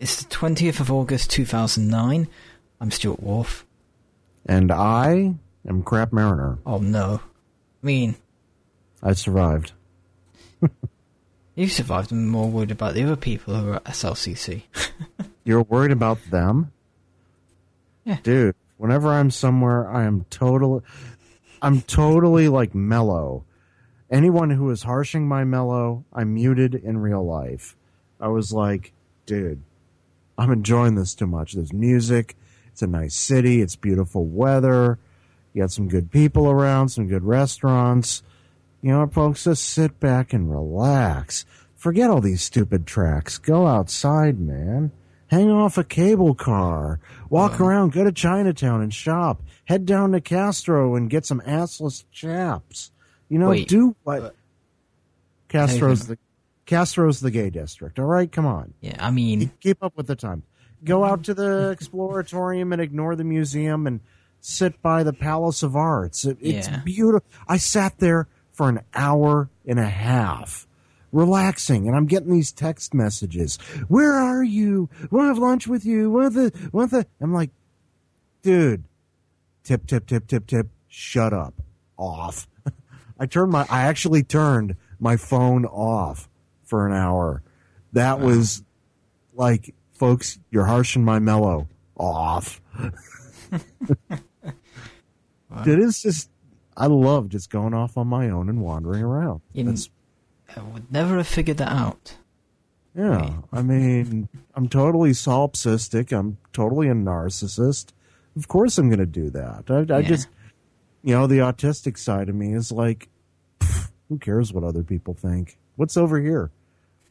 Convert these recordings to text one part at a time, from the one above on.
It's the 20th of August 2009. I'm Stuart Wharf. And I am Crap Mariner. Oh no. I mean, I survived. you survived. I'm more worried about the other people who are at SLCC. You're worried about them? Yeah. Dude, whenever I'm somewhere, I am total I'm totally like mellow. Anyone who is harshing my mellow, I'm muted in real life. I was like, dude, I'm enjoying this too much. There's music. It's a nice city. It's beautiful weather. You got some good people around, some good restaurants. You know, folks, just sit back and relax. Forget all these stupid tracks. Go outside, man. Hang off a cable car. Walk around. Go to Chinatown and shop. Head down to Castro and get some assless chaps. You know, Wait, do what? but- Castro's the Castro's the gay district. All right, come on. Yeah, I mean, Keep up with the time. Go out to the exploratorium and ignore the museum and sit by the Palace of Arts. It, it's Yeah. beautiful. I sat there for an hour and a half. Relaxing, and I'm getting these text messages. Where are you? To have lunch with you? Want the? Want the? I'm like, dude, tip, tip, tip, tip, tip. Shut up. Off. I turned my. I actually turned my phone off for an hour. That was like, folks, you're harshing my mellow. Off. It is just. I love just going off on my own and wandering around. I would never have figured that out. yeah, I mean, I'm totally solipsistic. I'm totally a narcissist. Of course, I'm going to do that. I, I Yeah. just, you know, the autistic side of me is like, who cares what other people think? What's over here?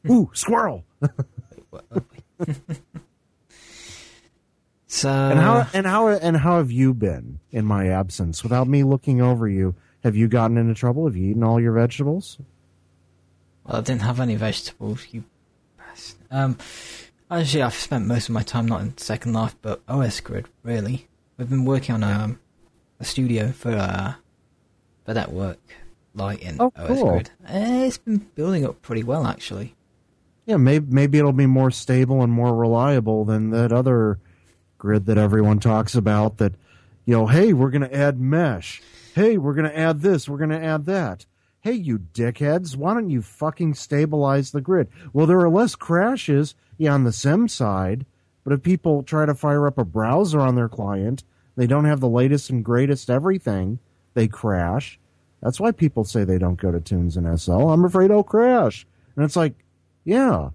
Ooh, squirrel! So, And how and how and how have you been in my absence? Without me looking over you, have you gotten into trouble? Have you eaten all your vegetables? well, I didn't have any vegetables. You, bastard. um, actually, I've spent most of my time not in Second Life, but OS Grid. Really, we've been working on um, a studio for uh, for that work, like in Oh, OS cool. Grid. Eh, It's been building up pretty well, actually. Yeah, maybe maybe it'll be more stable and more reliable than that other grid that everyone talks about. That you know, hey, we're going to add mesh. Hey, we're going to add this. We're going to add that. Hey, you dickheads, why don't you fucking stabilize the grid? Well, there are less crashes, yeah, on the sim side, but if people try to fire up a browser on their client, they don't have the latest and greatest everything, they crash. That's why people say they don't go to Tunes and SL. I'm afraid I'll crash. And it's like, yeah.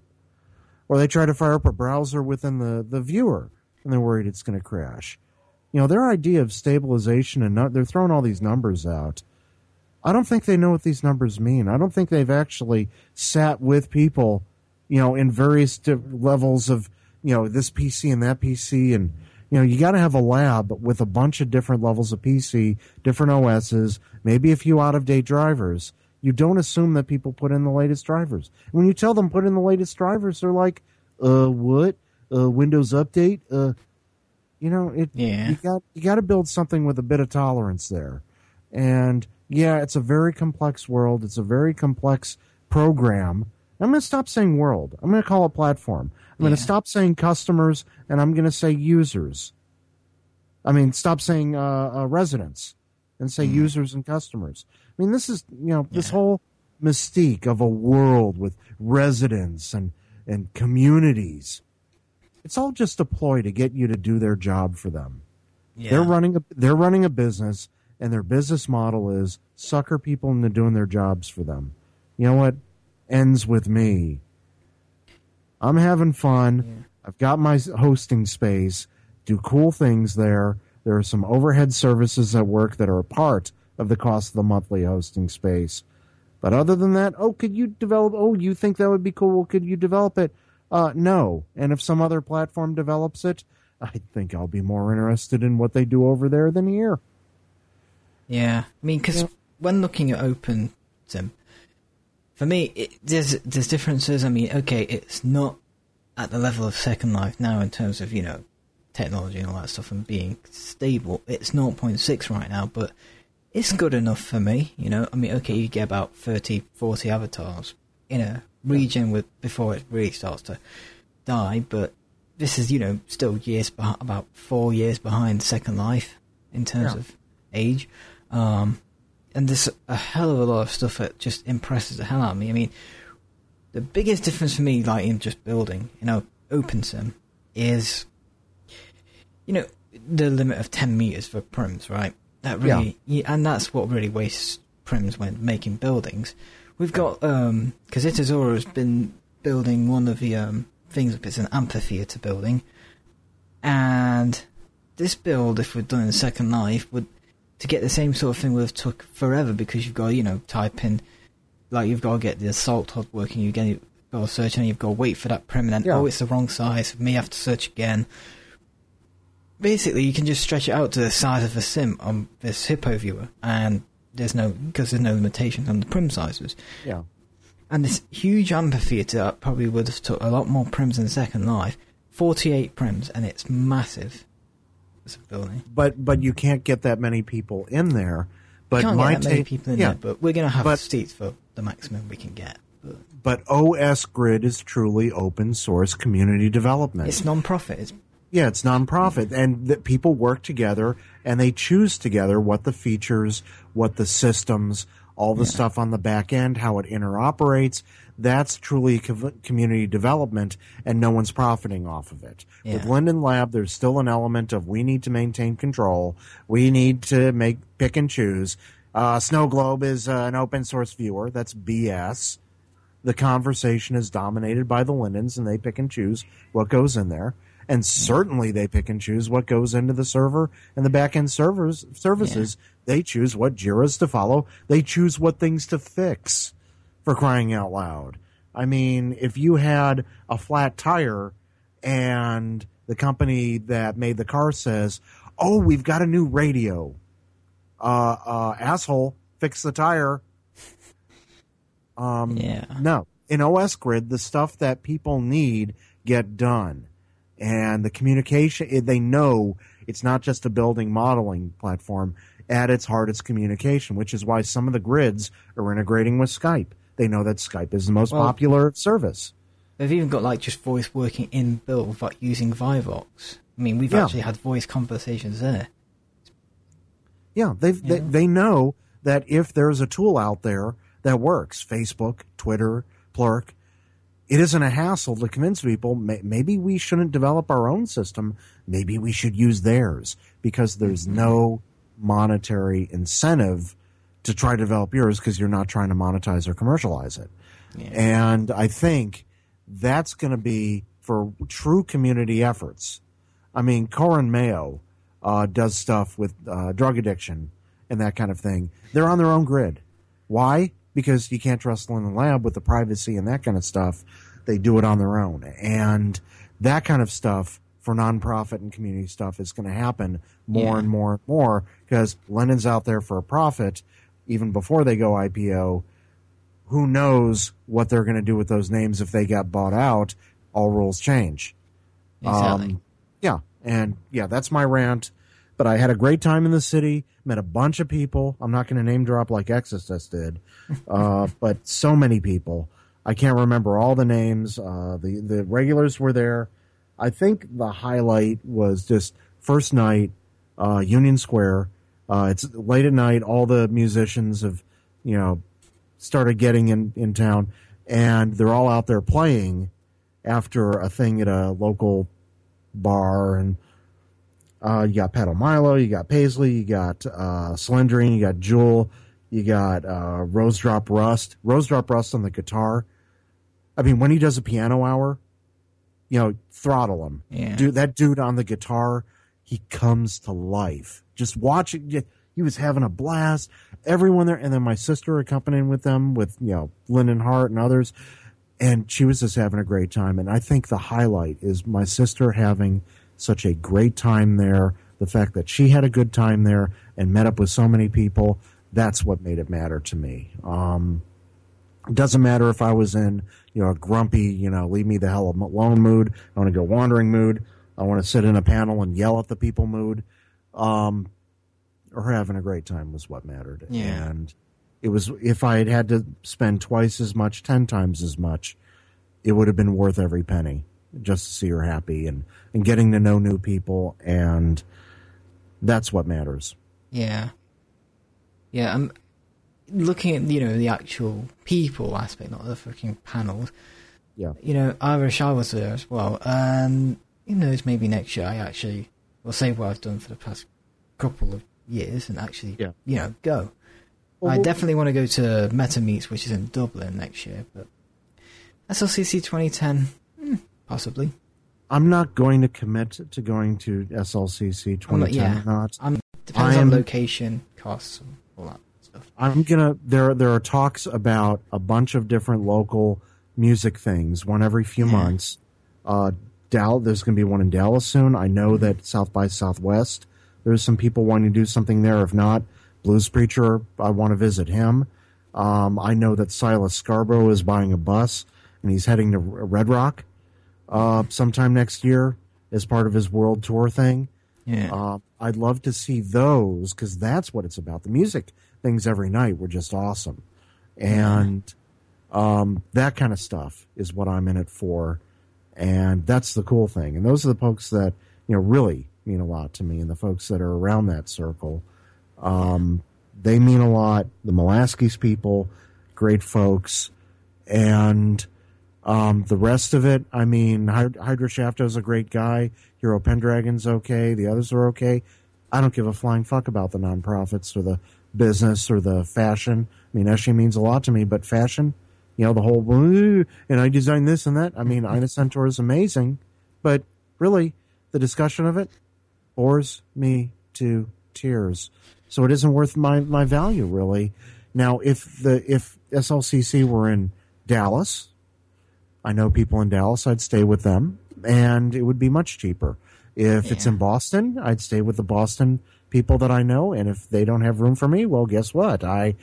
Or they try to fire up a browser within the, the viewer and they're worried it's going to crash. You know, their idea of stabilization and nu- they're throwing all these numbers out. I don't think they know what these numbers mean. I don't think they've actually sat with people, you know, in various levels of, you know, this PC and that PC. And, you know, you got to have a lab with a bunch of different levels of PC, different OSs, maybe a few out of date drivers. You don't assume that people put in the latest drivers. When you tell them put in the latest drivers, they're like, uh, what? Uh, Windows Update? Uh, you know, it, Yeah. you got you got to build something with a bit of tolerance there. And yeah, it's a very complex world. It's a very complex program. I'm going to stop saying world. I'm going to call it platform. I'm going to stop saying customers and I'm going to say users. I mean, stop saying uh, uh, residents and say users and customers. I mean, this is you know this. Yeah. whole mystique of a world with residents and and communities. It's all just a ploy to get you to do their job for them. Yeah. They're running a they're running a business, and their business model is sucker people into doing their jobs for them. You know what? Ends with me. I'm having fun. I've got my hosting space. Do cool things there. There are some overhead services at work that are a part of the cost of the monthly hosting space. But other than that, oh, could you develop? Oh, you think that would be cool? Could you develop it? Uh, no. And if some other platform develops it, I think I'll be more interested in what they do over there than here. Yeah, I mean, because when looking at Open Sim, for me, it, there's there's differences. I mean, okay, it's not at the level of Second Life now in terms of you know technology and all that stuff and being stable. It's 0.6 right now, but it's good enough for me. You know, I mean, okay, you get about 30, 40 avatars in a region with before it really starts to die, but this is you know still years beh- about four years behind Second Life in terms Yeah. of age, um, and there's a hell of a lot of stuff that just impresses the hell out of me. I mean, the biggest difference for me, like in just building, you know, OpenSim, is you know the limit of ten meters for prims, right? That really, yeah, and that's what really wastes prims when making buildings. We've got um because Itazora has been building one of the um things. It's an amphitheater building, and this build, if we'd done in Second Life, would to get the same sort of thing would have took forever because you've got to, you know type in like you've got to get the assault hod working. You get got to search and you've got to wait for that prim and then Yeah. oh it's the wrong size. May have to search again. Basically, you can just stretch it out to the size of a sim on this Hippo viewer, and there's no because there's no limitations on the prim sizes. Yeah. And this huge amphitheater probably would have took a lot more prims in Second Life. 48 prims, and it's massive. It's. But but you can't get that many people in there. But Can't my get that many people in yeah, there, but we're going to have But- seats for the maximum we can get. But but OS Grid is truly open source community development. it's non-profit. It's Yeah, it's nonprofit, and that people work together and they choose together what the features, what the systems, all the stuff on the back end, how it interoperates. That's truly co- community development, and no one's profiting off of it. With Yeah. Linden Lab, there's still an element of we need to maintain control. We need to make pick and choose. Uh, Snowglobe is uh, an open source viewer. That's BS. The conversation is dominated by the Lindens, and they pick and choose what goes in there and certainly they pick and choose what goes into the server and the backend servers services. They choose what Jira's to follow. They choose what things to fix. For crying out loud! I mean, if you had a flat tire and the company that made the car says, "Oh, we've got a new radio," uh, uh, asshole, fix the tire. Um, Yeah. No, in OS Grid, the stuff that people need get done, and the communication they know it's not just a building modeling platform. At its heart, it's communication, which is why some of the grids are integrating with Skype. They know that Skype is the most Well- popular service. They've even got like just voice working in build, like using Vivox. I mean, we've Yeah. actually had voice conversations there. Yeah, they've, they Yeah. they know that if there's a tool out there that works, Facebook, Twitter, Plurk, it isn't a hassle to convince people. May, maybe we shouldn't develop our own system. Maybe we should use theirs because there's no monetary incentive to try to develop yours because you're not trying to monetize or commercialize it. Yeah. And I think that's going to be for true community efforts. I mean, Corin Mayo uh, does stuff with uh, drug addiction and that kind of thing. They're on their own grid. Why? Because you can't trust Linden Lab with the privacy and that kind of stuff. They do it on their own. And that kind of stuff for nonprofit and community stuff is going to happen more Yeah. and more and more because Linden's out there for a profit even before they go IPO who knows what they're going to do with those names if they get bought out. All rules change. Exactly. Um, yeah, and yeah, that's my rant. But I had a great time in the city. Met a bunch of people. I'm not going to name drop like Exodus did, uh, but so many people. I can't remember all the names. Uh, the the regulars were there. I think the highlight was just first night, uh, Union Square. Uh, it's late at night. All the musicians have, you know, started getting in, in town and they're all out there playing after a thing at a local bar and uh, you got Pedal Milo, you got Paisley, you got uh, Cylindrian, you got Jewel, you got uh, Rose Drop Rust. Rose Drop Rust on the guitar. I mean, when he does a piano hour, you know, throttle him. Yeah. Dude, that dude on the guitar, he comes to life. Just watching, he was having a blast. Everyone there, and then my sister accompanying with them with you know Lyndon Hart and others, and she was just having a great time. And I think the highlight is my sister having such a great time there. The fact that she had a good time there and met up with so many people, that's what made it matter to me. Um, doesn't matter if I was in, you know, a grumpy, you know, leave me the hell alone mood. I want to go wandering mood. I want to sit in a panel and yell at the people mood. Um, or having a great time was what mattered. Yeah. And it was, if I had had to spend twice as much, ten times as much, it would have been worth every penny. just to see her happy and and getting to know new people and that's what matters. Yeah. Yeah, I'm looking at, you know, the actual people aspect, not the fucking panels. Yeah. You know, Irish I was there as well. And who knows, maybe next year I actually will say what I've done for the past couple of years and actually, Yeah. you know, go. Well, I definitely want to go to Meta Meets, which is in Dublin next year, but SLCC 2010, hmm, possibly. I'm not going to commit to going to SLCC 2010 yeah. or not. Um, depends I on location, costs, and all that. I'm gonna there there are talks about a bunch of different local music things, one every few months. Uh, Dal, there's gonna be one in Dallas soon. I know that South by Southwest, there's some people wanting to do something there. If not, Blues Preacher, I want to visit him. Um, I know that Silas Scarborough is buying a bus and he's heading to Red Rock uh, sometime next year as part of his world tour thing. Yeah. Uh, I'd love to see those because that's what it's about. The music things every night were just awesome, and um, that kind of stuff is what I'm in it for, and that's the cool thing. And those are the folks that you know really mean a lot to me, and the folks that are around that circle, um, they mean a lot. The Molaskis people, great folks, and um, the rest of it, I mean, Hyd- Hydra Shafto's a great guy. Hero Pendragon's okay. The others are okay. I don't give a flying fuck about the nonprofits or the business or the fashion. I mean, Eshe means a lot to me, but fashion, you know, the whole, and I designed this and that. I mean, Ina Centaur is amazing, but really, the discussion of it bores me to tears. So it isn't worth my, my value, really. Now, if the, if SLCC were in Dallas, I know people in Dallas, I'd stay with them, and it would be much cheaper. If it's in Boston, I'd stay with the Boston people that I know, and if they don't have room for me, well, guess what? I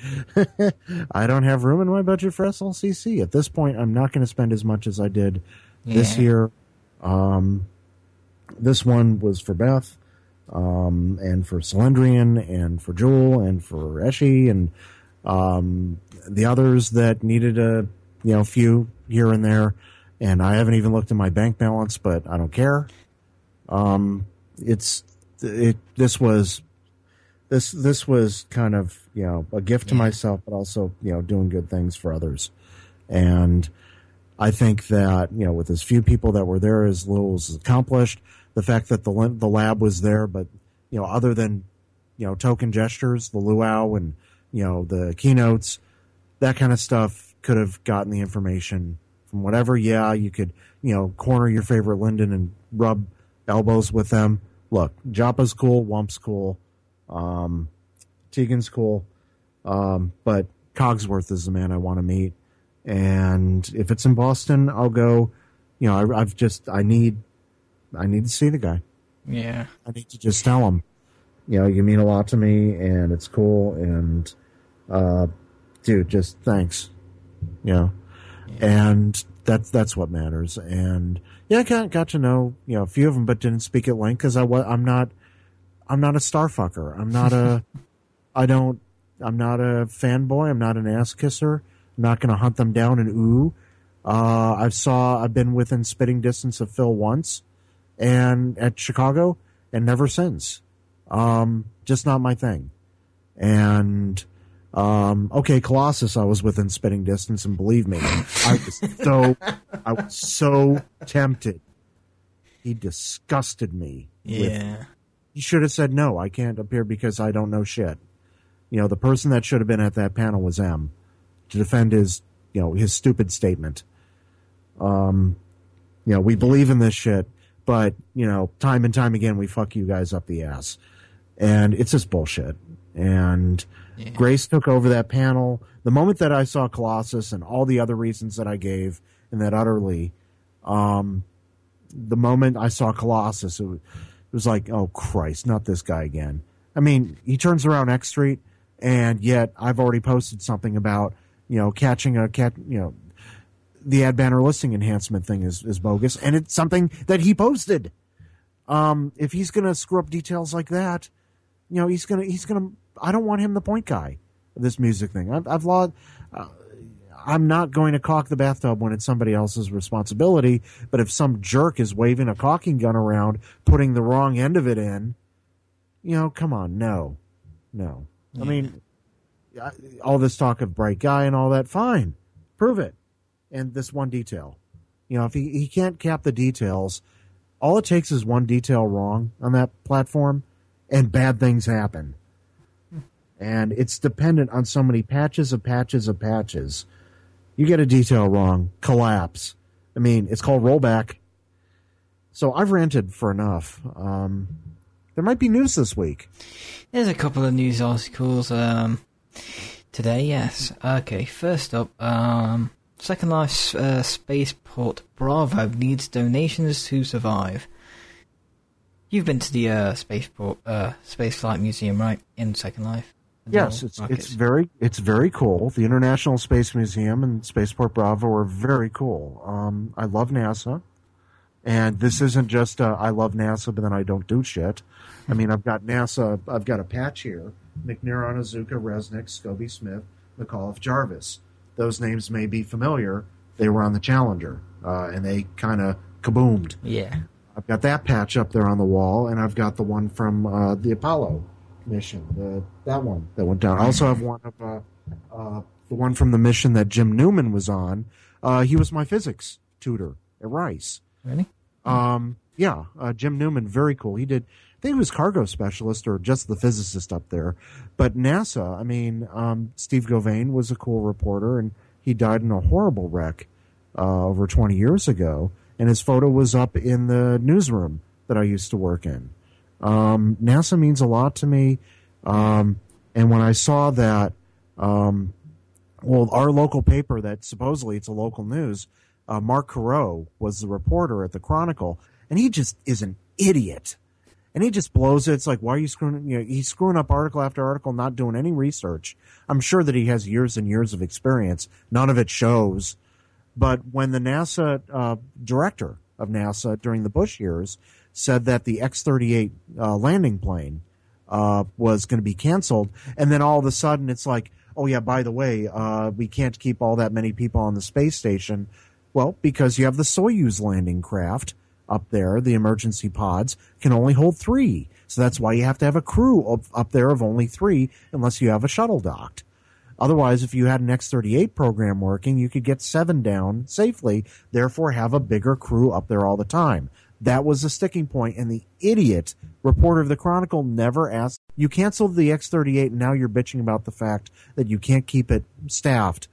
I don't have room in my budget for SLCC. At this point, I'm not going to spend as much as I did this year. Um, this one was for Beth, um, and for Cylindrian, and for Jewel, and for Eshe, and um, the others that needed a you know few here and there. And I haven't even looked at my bank balance, but I don't care. Um, it's it. This was this this was kind of you know a gift to Yeah. myself, but also you know doing good things for others. And I think that you know with as few people that were there, as little was accomplished. The fact that the the lab was there, but you know other than you know token gestures, the luau and you know the keynotes, that kind of stuff could have gotten the information from whatever. Yeah, you could you know corner your favorite Linden and rub elbows with them. Look, Joppa's cool, Wump's cool, um, Tegan's cool, um, but Cogsworth is the man I want to meet. And if it's in Boston, I'll go. You know, I, I've just I need I need to see the guy. Yeah. I need to just tell him, you know, you mean a lot to me, and it's cool, and uh, dude, just thanks, you know, and that's that's what matters. And yeah, I got got to know you know a few of them, but didn't speak at length because I wa- I'm not I'm not a star fucker. I'm not a I don't I'm not a fanboy. I'm not an ass kisser. I'm not going to hunt them down and ooh. Uh, I've saw I've been within spitting distance of Phil once, and at Chicago, and never since. Um, just not my thing. And um, okay, Colossus, I was within spitting distance, and believe me, I was so I was so tempted. He disgusted me. with Yeah. he should have said no. I can't appear because I don't know shit. You know, the person that should have been at that panel was M to defend his, you know, his stupid statement. Um, you know, we believe in this shit, but you know, time and time again, we fuck you guys up the ass, and it's just bullshit. And Yeah. Grace took over that panel. The moment that I saw Colossus and all the other reasons that I gave, and that utterly, um, the moment I saw Colossus, it was, it was like, oh Christ, not this guy again. I mean, he turns around Xstreet, and yet I've already posted something about you know catching a cat, you know, the ad banner listing enhancement thing is is bogus, and it's something that he posted. Um, if he's gonna screw up details like that, you know, he's gonna he's gonna. I don't want him the point guy this music thing. I've, I've lost. Uh, I'm not going to caulk the bathtub when it's somebody else's responsibility. But if some jerk is waving a caulking gun around, putting the wrong end of it in, you know, come on, no, no. I mean, all this talk of bright guy and all that, fine, prove it. And this one detail, you know, if he, he can't cap the details, all it takes is one detail wrong on that platform, and bad things happen. And it's dependent on so many patches of patches of patches. You get a detail wrong, collapse. I mean, it's called rollback. So I've ranted for enough. Um, there might be news this week. There's a couple of news articles um, today, yes. Okay, first up, um, Second Life uh, Spaceport Bravo needs donations to survive. You've been to the uh, Spaceport uh, Spaceflight Museum, right? In Second Life? Yes, it's rockets. it's very it's very cool. The International Space Museum and Spaceport Bravo are very cool. Um, I love NASA, and this isn't just uh, I love NASA, but then I don't do shit. I mean, I've got NASA. I've got a patch here: McNair, Onizuka, Resnik, Scobee Smith, McAuliffe, Jarvis. Those names may be familiar. They were on the Challenger, uh, and they kind of kaboomed. Yeah. I've got that patch up there on the wall, and I've got the one from uh, the Apollo mission, the that one that went down. I also have one of uh, uh, the one from the mission that Jim Newman was on. Uh, he was my physics tutor at Rice. Really? Um, yeah, uh, Jim Newman, very cool. He did. I think he was cargo specialist or just the physicist up there. But NASA, I mean, um, Steve Govain was a cool reporter, and he died in a horrible wreck uh, over 20 years ago. And his photo was up in the newsroom that I used to work in. Um, NASA means a lot to me. Um, and when I saw that, um, well, our local paper that supposedly it's a local news, uh, Mark Carreau was the reporter at the Chronicle, and he just is an idiot. And he just blows it. It's like, why are you screwing? You know, he's screwing up article after article, not doing any research. I'm sure that he has years and years of experience. None of it shows. But when the NASA uh, director of NASA during the Bush years said that the X 38 uh, landing plane uh, was going to be canceled, and then all of a sudden it's like, oh, yeah, by the way, uh, we can't keep all that many people on the space station. Well, because you have the Soyuz landing craft up there, the emergency pods can only hold three. So that's why you have to have a crew up, up there of only three unless you have a shuttle docked. Otherwise, if you had an X38 program working, you could get seven down safely, therefore have a bigger crew up there all the time. That was the sticking point, and the idiot reporter of the Chronicle never asked. You canceled the X38, and now you're bitching about the fact that you can't keep it staffed.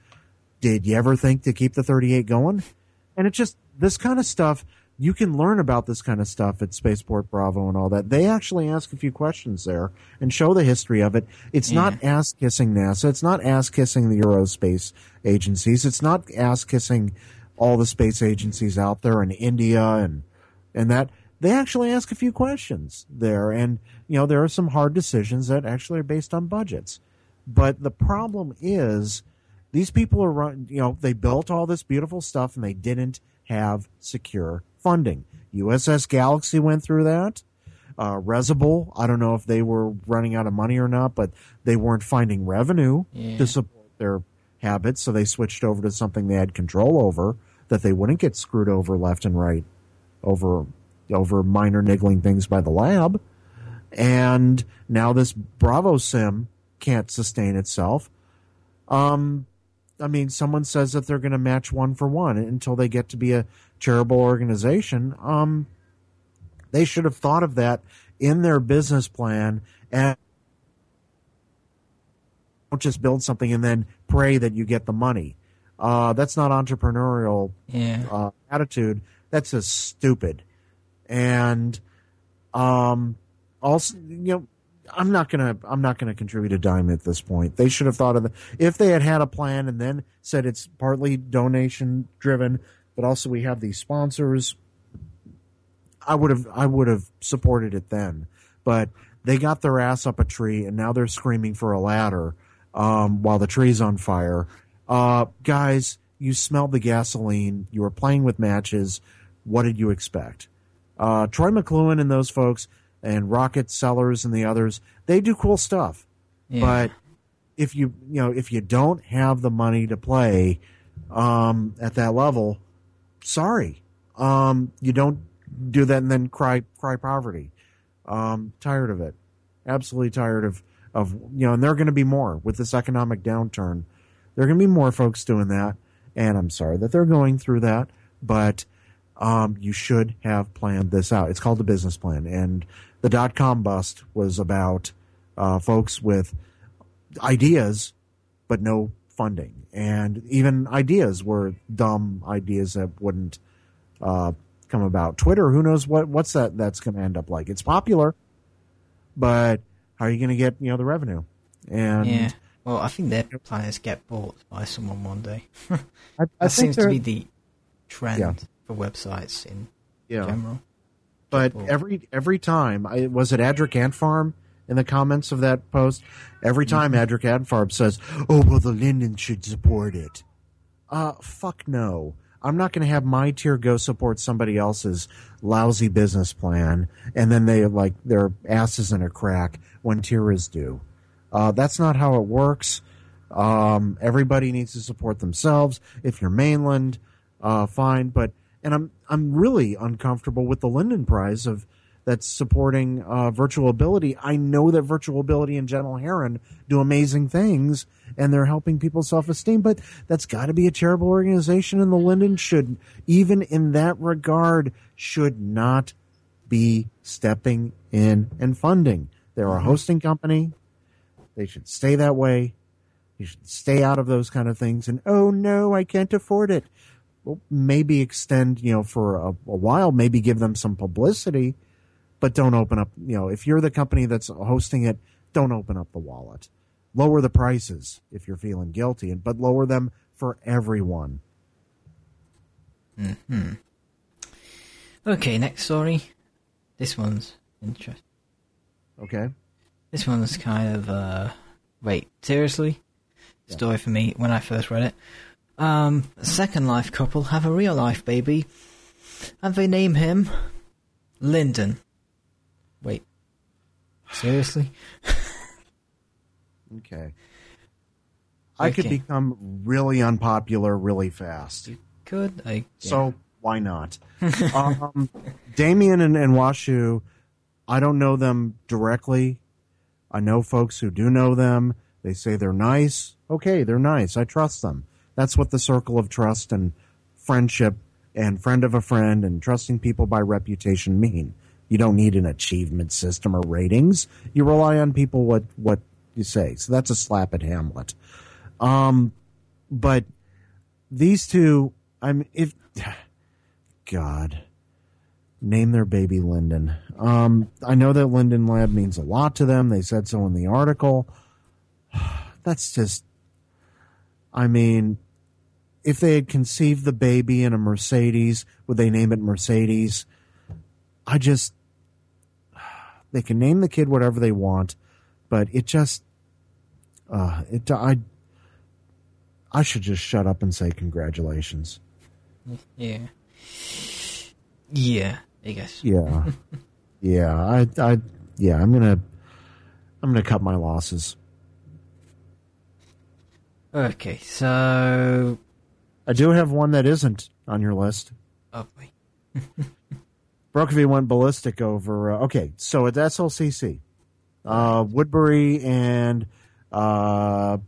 Did you ever think to keep the 38 going? And it's just this kind of stuff. You can learn about this kind of stuff at Spaceport Bravo and all that. They actually ask a few questions there and show the history of it. It's not ass kissing NASA. It's not ass kissing the Eurospace agencies. It's not ass kissing all the space agencies out there in India and and that they actually ask a few questions there and you know there are some hard decisions that actually are based on budgets but the problem is these people are run you know they built all this beautiful stuff and they didn't have secure funding uss galaxy went through that uh, Rezzable, I don't know if they were running out of money or not, but they weren't finding revenue Yeah. to support their habits, so they switched over to something they had control over that they wouldn't get screwed over left and right over over minor niggling things by the lab. And now this Bravo sim can't sustain itself. Um, I mean, someone says that they're going to match one for one until they get to be a charitable organization. Um, they should have thought of that in their business plan and don't just build something and then pray that you get the money. Uh, that's not entrepreneurial Yeah. uh, attitude. That's just stupid. And um, also, you know, I'm not gonna I'm not gonna contribute a dime at this point. They should have thought of the if they had had a plan and then said it's partly donation driven, but also we have these sponsors. I would have I would have supported it then, but they got their ass up a tree and now they're screaming for a ladder um, while the tree's on fire. Uh, guys, you smelled the gasoline. You were playing with matches. What did you expect? Uh, Troy McLuhan and those folks and Rocket Sellers and the others, they do cool stuff. Yeah. But if you you know if you don't have the money to play, um, at that level, sorry, um, you don't do that and then cry cry poverty. Um, tired of it, absolutely tired of of you know, and there are going to be more with this economic downturn. There are going to be more folks doing that, and I'm sorry that they're going through that, but um, you should have planned this out. It's called the business plan, and the dot com bust was about uh, folks with ideas but no funding, and even ideas were dumb ideas that wouldn't uh, come about. Twitter, who knows what what's that that's going to end up like? It's popular, but how are you going to get you know the revenue? And yeah, well, I think their plan is get bought by someone one day. I, I that seems to be the trend Yeah. for websites in yeah. general. But every every time, I, was it Adric Ant Farm in the comments of that post? Every time Adric Ant Farm says, "Oh well, the Linden should support it." Uh, fuck no. I'm not going to have my tier go support somebody else's lousy business plan, and then they like their asses in a crack when tier is due. Uh, that's not how it works. Um, everybody needs to support themselves. If you're mainland, uh, fine. But and I'm I'm really uncomfortable with the Linden Prize of that's supporting uh, virtual ability. I know that virtual ability and Gentle Heron do amazing things, and they're helping people's self esteem. But that's got to be a charitable organization, and the Linden should, even in that regard, should not be stepping in and funding. They're a hosting company. They should stay that way. You should stay out of those kind of things. And oh no, I can't afford it. Well, maybe extend, you know, for a, a while, maybe give them some publicity, but don't open up, you know, if you're the company that's hosting it, don't open up the wallet. Lower the prices if you're feeling guilty, and but lower them for everyone. Hmm. Okay, next story. This one's interesting. Okay. This one's kind of uh wait, seriously? Story for me when I first read it. Um Second Life couple have a real life baby and they name him Lyndon. Wait. Seriously? Okay. I could Okay. become really unpopular really fast. You Could I So why not? um, Damien and, and Washu, I don't know them directly. I know folks who do know them. They say they're nice. Okay, they're nice. I trust them. That's what the circle of trust and friendship and friend of a friend and trusting people by reputation mean. You don't need an achievement system or ratings. You rely on people what what you say. So that's a slap at Hamlet. Um, but these two, I'm if God name their baby Lyndon. Um, I know that Linden Lab means a lot to them. They said so in the article. That's just, I mean, if they had conceived the baby in a Mercedes, would they name it Mercedes? I just, they can name the kid whatever they want, but it just, uh, it, I, I should just shut up and say congratulations. Yeah. Yeah, I guess. Yeah, yeah. I, I, yeah. I'm gonna, I'm gonna cut my losses. Okay, so I do have one that isn't on your list. oh boy. Prokofy went ballistic over. Uh, okay, so at SLCC, uh, Woodbury and uh,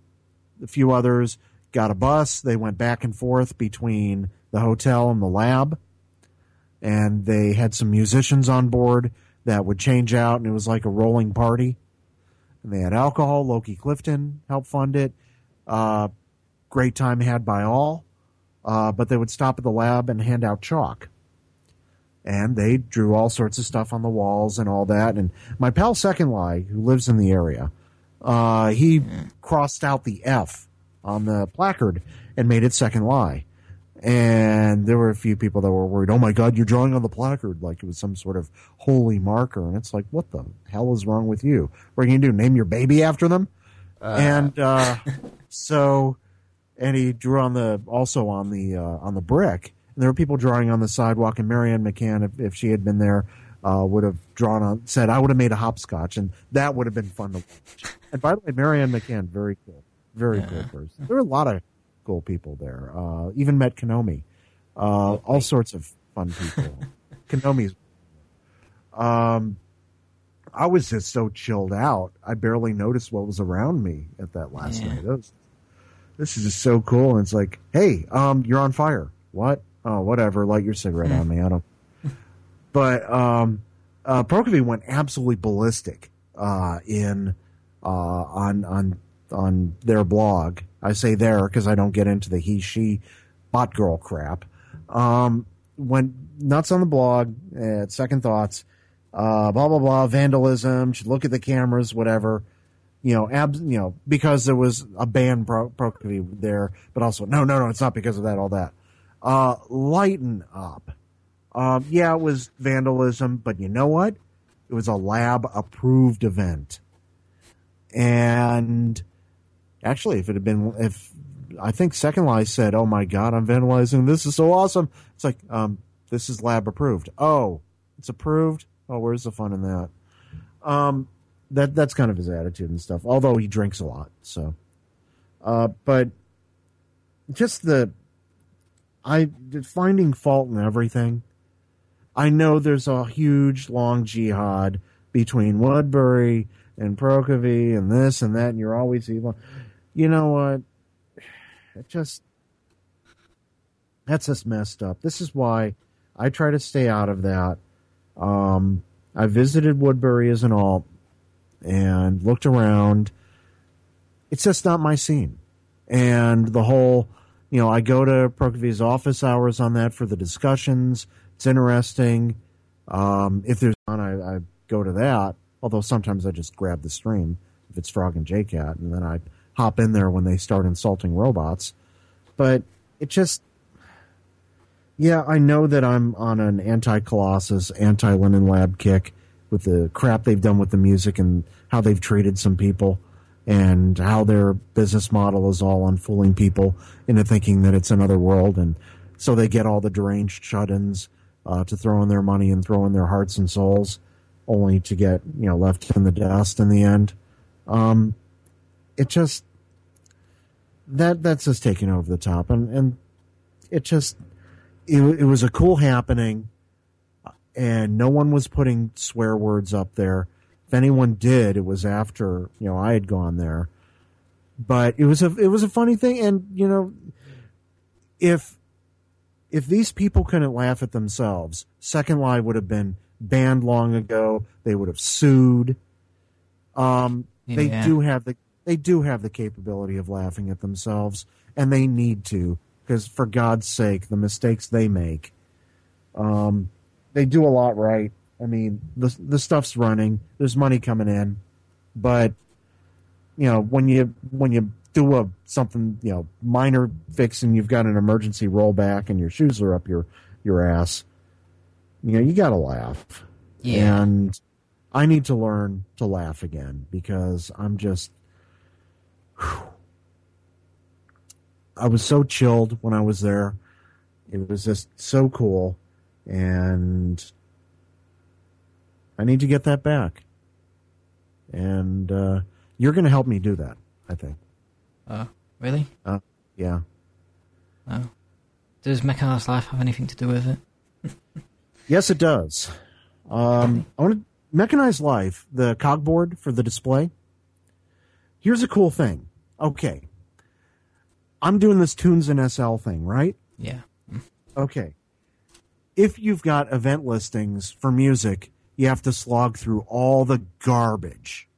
a few others got a bus. They went back and forth between the hotel and the lab, and they had some musicians on board that would change out, and it was like a rolling party. And they had alcohol. Loki Clifton helped fund it. Uh, great time had by all. Uh, but they would stop at the lab and hand out chalk and they drew all sorts of stuff on the walls and all that. And my pal Second Lie, who lives in the area, uh, he crossed out the F on the placard and made it Second Lie. And there were a few people that were worried, oh my God, you're drawing on the placard like it was some sort of holy marker. And it's like, what the hell is wrong with you? What are you going to do? Name your baby after them? and uh, so, and he drew on the also on the uh, on the brick. And there were people drawing on the sidewalk, and Marianne McCann, if, if she had been there, uh, would have drawn on said, "I would have made a hopscotch," and that would have been fun to watch. And by the way, Marianne McCann, very cool, very cool person. There were a lot of cool people there. Uh, even met Konomi. Uh, all sorts of fun people. Konomi's. Um, I was just so chilled out. I barely noticed what was around me at that last Yeah. night. That was- this is just so cool. And it's like, hey, um, you're on fire. What? Oh, whatever. Light your cigarette on me. I don't. But um, uh, Prokofiev went absolutely ballistic uh, in uh, on on on their blog. I say there because I don't get into the he she bot girl crap. Um, went nuts on the blog. Uh, second thoughts. Uh, blah blah blah. Vandalism. Should look at the cameras. Whatever. You know, abs. You know, because there was a ban Pro- Prokofiev there, but also no, no, no. It's not because of that. All that. Uh, lighten up. Um, yeah, it was vandalism, but you know what? It was a lab approved event. And actually, if it had been, if I think Second Life said, "Oh my God, I'm vandalizing! This is so awesome!" It's like, um, this is lab approved. Oh, it's approved. Oh, where's the fun in that? Um, that that's kind of his attitude and stuff. Although he drinks a lot, so. Uh, but just the, I finding fault in everything. I know there's a huge long jihad between Woodbury and Prokofiev and this and that, and you're always evil. You know what? It just that's just messed up. This is why I try to stay out of that. Um, I visited Woodbury as an alt and looked around. It's just not my scene, and the whole, you know, I go to Prokofiev's office hours on that for the discussions. It's interesting. Um, if there's one, I, I go to that. Although sometimes I just grab the stream if it's Frog and JCat, and then I hop in there when they start insulting robots. But it just, yeah, I know that I'm on an anti Colossus, anti Linden Lab kick with the crap they've done with the music and how they've treated some people and how their business model is all on fooling people into thinking that it's another world. And so they get all the deranged shut-ins uh, to throw in their money and throw in their hearts and souls, only to get you know left in the dust in the end. Um, it just that that's just taking over the top, and and it just it, it was a cool happening, and no one was putting swear words up there. If anyone did, it was after you know I had gone there. But it was a it was a funny thing, and you know, if if these people couldn't laugh at themselves, Second Life would have been banned long ago. They would have sued. Um, they do have the they do have the capability of laughing at themselves, and they need to because for God's sake, the mistakes they make, um, they do a lot right. I mean, the the stuff's running. There's money coming in, but you know when you when you do a something you know minor fix and you've got an emergency rollback and your shoes are up your your ass, you know you got to laugh. Yeah. And I need to learn to laugh again because I'm just. I was so chilled when I was there. It was just so cool. And I need to get that back. And uh, you're going to help me do that, I think. Oh, really? Yeah. Oh. Does Mechanized Life have anything to do with it? Yes, it does. Um, I want to mechanize life, the cogboard for the display. Here's a cool thing. Okay. I'm doing this tunes and SL thing, right? Yeah. Okay. If you've got event listings for music, you have to slog through all the garbage.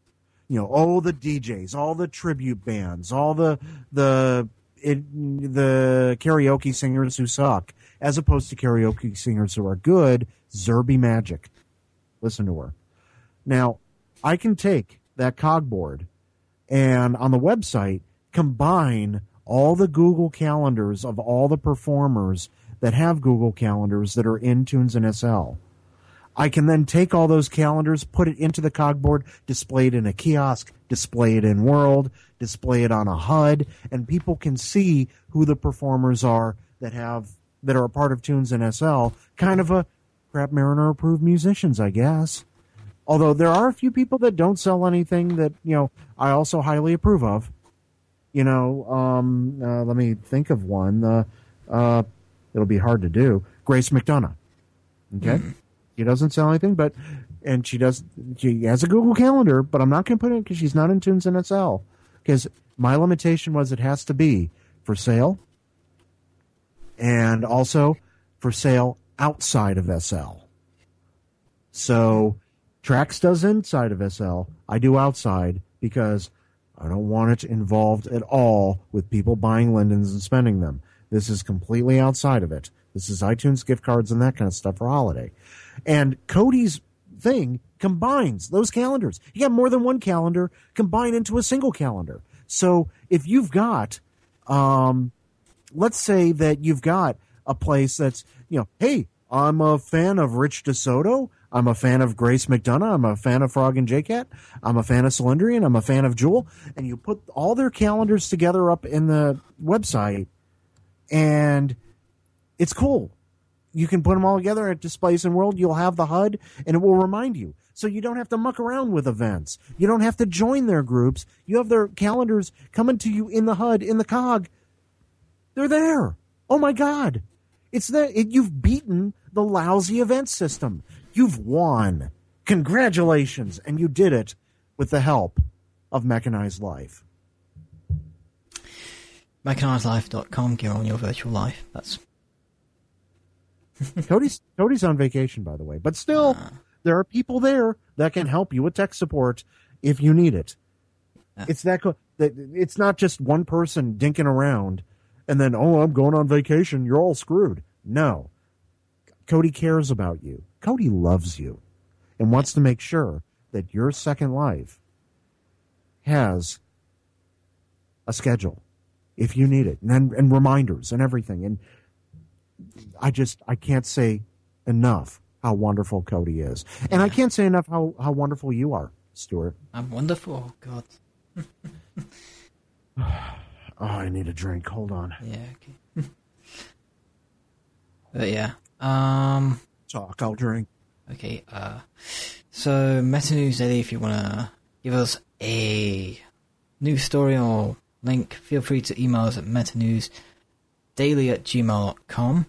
You know, all the DJs, all the tribute bands, all the the it, the karaoke singers who suck, as opposed to karaoke singers who are good. Zerby Magic, listen to her. Now, I can take that cogboard and on the website combine all the Google calendars of all the performers that have Google calendars that are in Tunes and SL. I can then take all those calendars, put it into the cogboard, display it in a kiosk, display it in World, display it on a HUD, and people can see who the performers are that have that are a part of Tunes and SL. Kind of a Crap Mariner approved musicians, I guess. Although there are a few people that don't sell anything that you know I also highly approve of. You know, um, uh, let me think of one. Uh, uh, it'll be hard to do. Grace McDunnough. Okay, mm. she doesn't sell anything, but and she does. She has a Google Calendar, but I'm not going to put it because she's not in Tunes NSL. Because my limitation was it has to be for sale, and also for sale outside of SL. So Trax does inside of SL. I do outside because I don't want it involved at all with people buying lindens and spending them. This is completely outside of it. This is iTunes gift cards and that kind of stuff for holiday. And Cody's thing combines those calendars. You got more than one calendar combined into a single calendar. So if you've got, um, let's say that you've got a place that's, you know, hey, I'm a fan of Rich DeSoto. I'm a fan of Grace McDunnough. I'm a fan of Frog and J-Cat. I'm a fan of Cylindrian. I'm a fan of Jewel. And you put all their calendars together up in the website and it's cool. You can put them all together at Displays and World. You'll have the HUD and it will remind you. So you don't have to muck around with events. You don't have to join their groups. You have their calendars coming to you in the HUD, in the cog. They're there. Oh my God. It's that it, you've beaten the lousy event system. You've won. Congratulations. And you did it with the help of Mechanized Life. MechanizedLife.com, gear on your virtual life. That's Cody's Cody's on vacation, by the way, but still, ah. there are people there that can help you with tech support if you need it. It's that co- that it's not just one person dinking around, and then oh, I'm going on vacation. You're all screwed. No, Cody cares about you. Cody loves you, and wants to make sure that your second life has a schedule if you need it, and and reminders and everything. And I just I can't say enough how wonderful Cody is, and I can't say enough how how wonderful you are, Stuart. I'm wonderful. Oh, God. Oh, I need a drink. Hold on. Yeah, okay. but yeah. Um Talk. I'll drink. okay, uh so Meta News Eddie, if you wanna give us a new story or link, feel free to email us at metanewsdaily at gmail.com.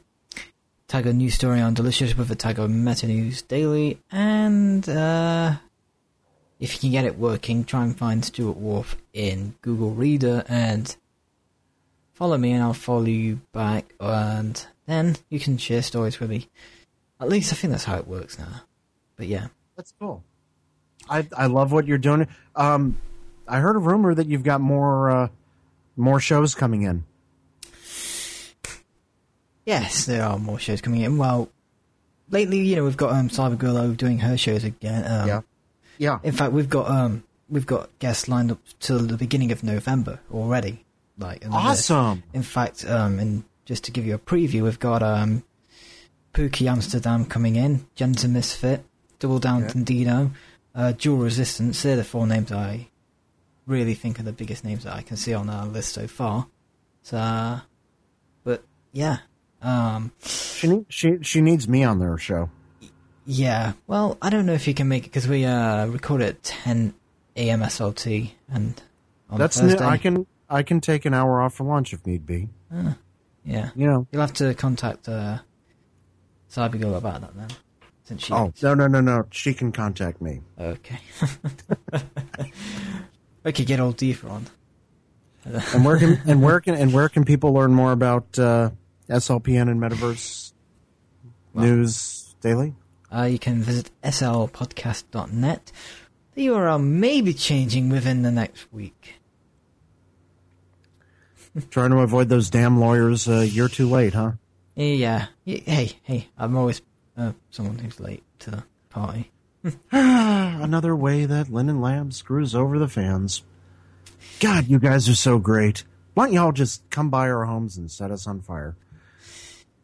Tag a new story on Delicious with a tag of Meta News Daily and uh if you can get it working, try and find Stuart Wharf in Google Reader and follow me and I'll follow you back and then you can share stories with me. At least I think that's how it works now. But yeah. That's cool. I I love what you're doing. Um, I heard a rumor that you've got more uh, more shows coming in. Yes, there are more shows coming in. Well, lately, you know, we've got um, Cyber Girl doing her shows again. Um, Yeah. Yeah. In fact, we've got um, we've got guests lined up till the beginning of November already. Like Awesome. In fact, um, and just to give you a preview, we've got um, Pooky Amsterdam coming in, Genta Misfit, Double Down Yeah. Dino, uh, Dual Resistance. They're the four names I really think are the biggest names that I can see on our list so far. So, uh, but yeah, um, She need, she she needs me on their show. yeah. Well, I don't know if you can make it because we uh, record at 10 a.m. SLT and That's Thursday. I can I can take an hour off for lunch if need be. yeah. You know. You'll have to contact uh, Cybergirl about that then. Since she. Oh no no no no! She can contact me. Okay. we could get old on. And where can and where can and where can people learn more about uh, SLPN and Metaverse News Daily? Uh, you can visit slpodcast.net. The URL may be changing within the next week. Trying to avoid those damn lawyers. Uh, you're too late, huh? Yeah. Hey, hey, I'm always uh, someone who's late to the party. Another way that Linden Lab screws over the fans. God, you guys are so great. Why don't y'all just come by our homes and set us on fire?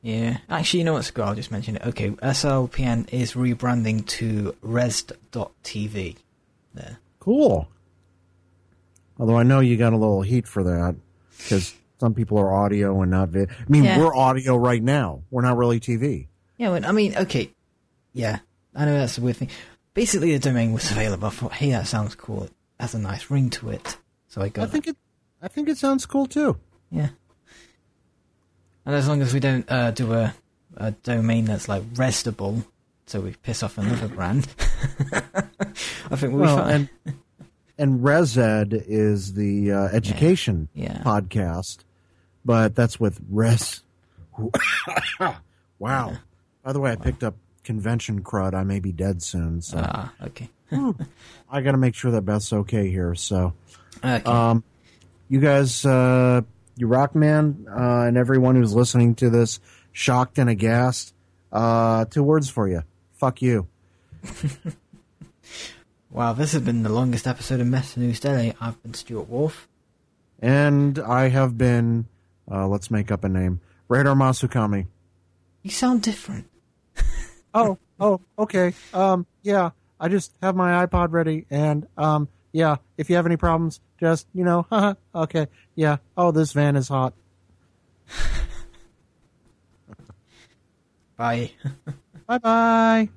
Yeah. Actually, you know what, Scott? I'll just mention it. Okay, SLPN is rebranding to Rezzed.tv. There. Cool. Although I know you got a little heat for that because some people are audio and not vid. I mean, Yeah. we're audio right now. We're not really TV. Yeah, I mean, okay. Yeah, I know that's a weird thing. Basically, the domain was available. I thought, hey, that sounds cool. It has a nice ring to it. So I got I think it. I think it sounds cool too. Yeah. And as long as we don't uh, do a, a domain that's like Rezzable, so we piss off another brand, I think we'll Well, be fine. and and RezEd is the uh, education Yeah. podcast, but that's with Res. wow. By the way, I picked up convention crud. I may be dead soon, so Ah, okay. I got to make sure that Beth's okay here. So, Okay. um, you guys, uh, you rock, man, uh, and everyone who's listening to this, shocked and aghast. Uh, two words for you: fuck you. wow, this has been the longest episode of Meta News Daily. I've been Stuart Wolf. And I have been. Uh, let's make up a name. Radar Masukami. You sound different. Oh, oh, okay. Um, yeah, I just have my iPod ready, and um, yeah, if you have any problems, just you know, haha, okay, yeah. Oh, this van is hot. Bye. Bye bye.